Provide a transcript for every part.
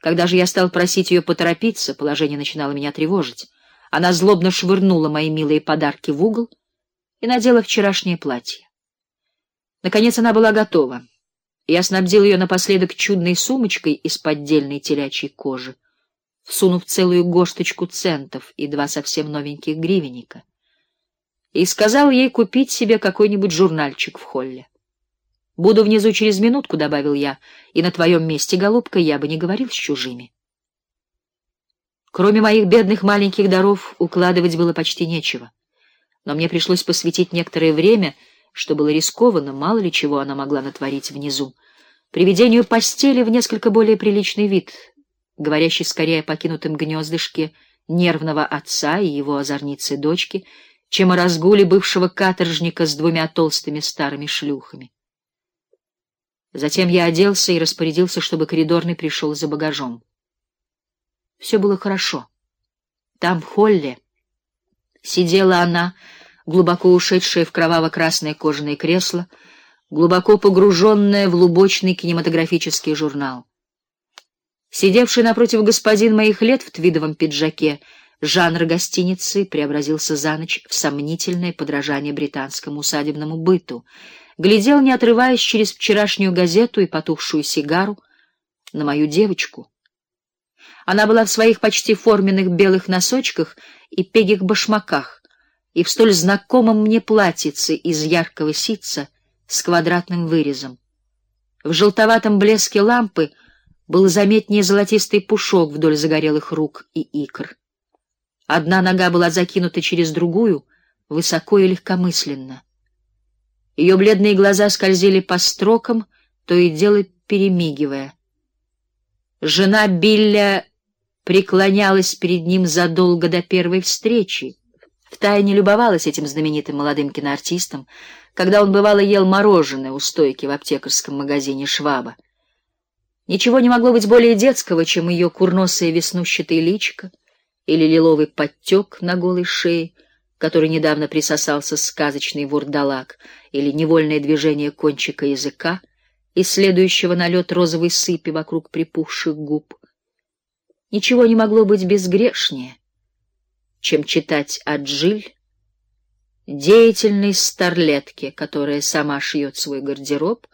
Когда же я стал просить ее поторопиться, положение начинало меня тревожить. Она злобно швырнула мои милые подарки в угол и надела вчерашнее платье. Наконец она была готова. Я снабдил ее напоследок чудной сумочкой из поддельной телячьей кожи, всунув целую горсточку центов и два совсем новеньких гривенника, и сказал ей купить себе какой-нибудь журнальчик в холле. «Буду внизу через минутку», — добавил я, — «и на твоем месте, голубка, я бы не говорил с чужими». Кроме моих бедных маленьких даров укладывать было почти нечего, но мне пришлось посвятить некоторое время — что было рискованно, мало ли чего она могла натворить внизу. Приведению постели в несколько более приличный вид, говорящий скорее о покинутом гнездышке нервного отца и его озорницы дочки, чем о разгуле бывшего каторжника с двумя толстыми старыми шлюхами. Затем я оделся и распорядился, чтобы коридорный пришел за багажом. Все было хорошо. Там, в холле, сидела она, глубоко ушедшее в кроваво-красное кожаное кресло, глубоко погруженное в лубочный кинематографический журнал. Сидевший напротив господин моих лет в твидовом пиджаке, жанр гостиницы преобразился за ночь в сомнительное подражание британскому усадебному быту, глядел, не отрываясь через вчерашнюю газету и потухшую сигару, на мою девочку. Она была в своих почти форменных белых носочках и пегих башмаках, и в столь знакомом мне платьице из яркого ситца с квадратным вырезом. В желтоватом блеске лампы был заметнее золотистый пушок вдоль загорелых рук и икр. Одна нога была закинута через другую, высоко и легкомысленно. Ее бледные глаза скользили по строкам, то и дело перемигивая. Жена Билля преклонялась перед ним задолго до первой встречи, Втайне любовалась этим знаменитым молодым киноартистом, когда он бывало ел мороженое у стойки в аптекарском магазине Шваба. Ничего не могло быть более детского, чем ее курносое веснущатое личико или лиловый подтек на голой шее, который недавно присосался сказочный вурдалак, или невольное движение кончика языка, исследующего налет розовой сыпи вокруг припухших губ. Ничего не могло быть безгрешнее — чем читать о Джиль, деятельной старлетке, которая сама шьет свой гардероб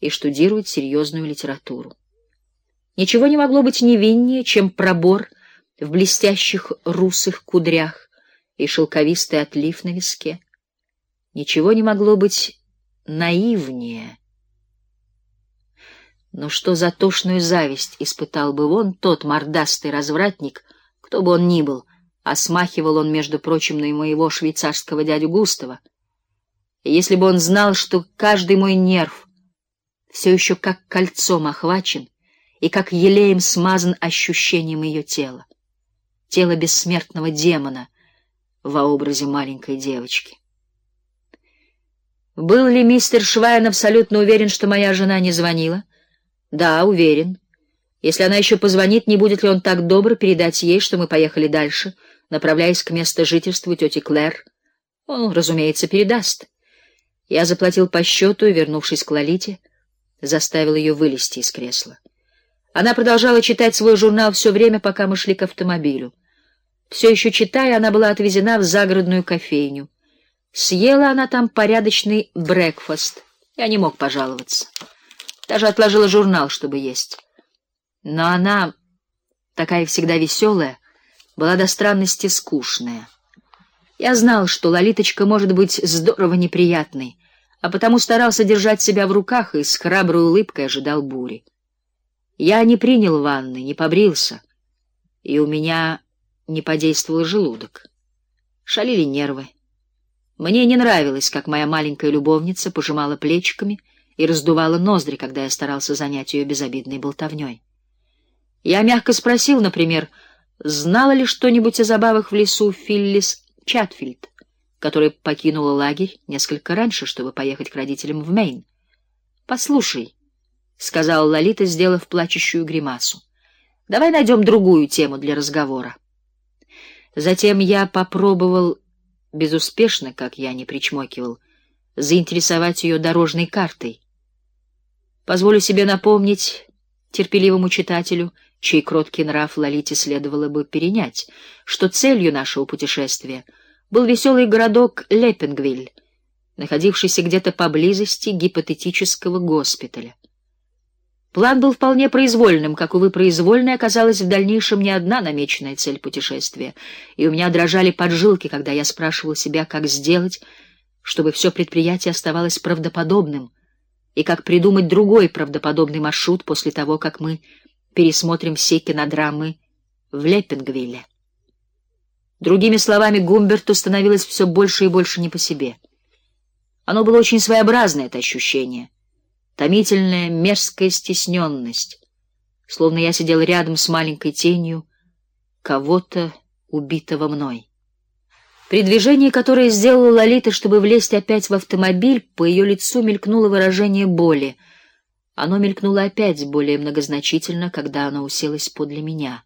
и штудирует серьезную литературу. Ничего не могло быть невиннее, чем пробор в блестящих русых кудрях и шелковистый отлив на виске. Ничего не могло быть наивнее. Но что за тошную зависть испытал бы он, тот мордастый развратник, кто бы он ни был, а смахивал он, между прочим, на моего швейцарского дядю Густава. Если бы он знал, что каждый мой нерв все еще как кольцом охвачен и как елеем смазан ощущением ее тела, тело бессмертного демона во образе маленькой девочки. Был ли мистер Швайн абсолютно уверен, что моя жена не звонила? Да, уверен. Если она еще позвонит, не будет ли он так добр передать ей, что мы поехали дальше — направляясь к месту жительства тети Клэр. Он, разумеется, передаст. Я заплатил по счету и, вернувшись к Лолите, заставил ее вылезти из кресла. Она продолжала читать свой журнал все время, пока мы шли к автомобилю. Все еще читая, она была отвезена в загородную кофейню. Съела она там порядочный брекфаст. Я не мог пожаловаться. Даже отложила журнал, чтобы есть. Но она, такая всегда веселая, была до странности скучная. Я знал, что Лолиточка может быть здорово неприятной, а потому старался держать себя в руках и с храброй улыбкой ожидал бури. Я не принял ванны, не побрился, и у меня не подействовал желудок. Шалили нервы. Мне не нравилось, как моя маленькая любовница пожимала плечиками и раздувала ноздри, когда я старался занять ее безобидной болтовней. Я мягко спросил, например, знала ли что-нибудь о забавах в лесу Филлис Чатфилд, которая покинула лагерь несколько раньше, чтобы поехать к родителям в Мейн. «Послушай», — сказала Лолита, сделав плачущую гримасу, — «давай найдем другую тему для разговора». Затем я попробовал, безуспешно, как я не причмокивал, заинтересовать ее дорожной картой. Позволю себе напомнить терпеливому читателю, чей кроткий нрав Лолите следовало бы перенять, что целью нашего путешествия был веселый городок Леппингвиль, находившийся где-то поблизости гипотетического госпиталя. План был вполне произвольным, как, увы, произвольной оказалась в дальнейшем не одна намеченная цель путешествия, и у меня дрожали поджилки, когда я спрашивал себя, как сделать, чтобы все предприятие оставалось правдоподобным, и как придумать другой правдоподобный маршрут после того, как мы пересмотрим все кинодрамы в Леппингвилле. Другими словами, Гумберту становилось все больше и больше не по себе. Оно было очень своеобразное, это ощущение. Томительная мерзкая стесненность, словно я сидел рядом с маленькой тенью кого-то, убитого мной. При движении, которое сделала Лолита, чтобы влезть опять в автомобиль, по ее лицу мелькнуло выражение боли — оно мелькнуло опять более многозначительно, когда оно уселось подле меня.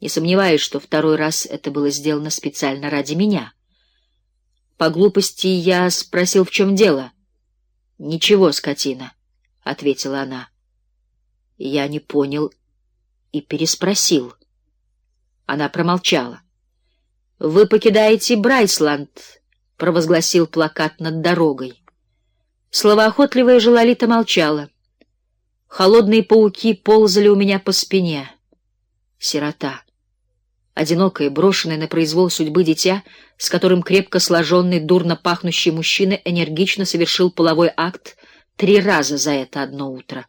Не сомневаюсь, что второй раз это было сделано специально ради меня. По глупости я спросил, в чем дело. Ничего, скотина, ответила она. Я не понял и переспросил. Она промолчала. Вы покидаете Брайсланд, провозгласил плакат над дорогой. Словоохотливая же Лолита молчала. Холодные пауки ползали у меня по спине. Сирота. Одинокое, брошенное на произвол судьбы дитя, с которым крепко сложенный, дурно пахнущий мужчина энергично совершил половой акт три раза за это одно утро.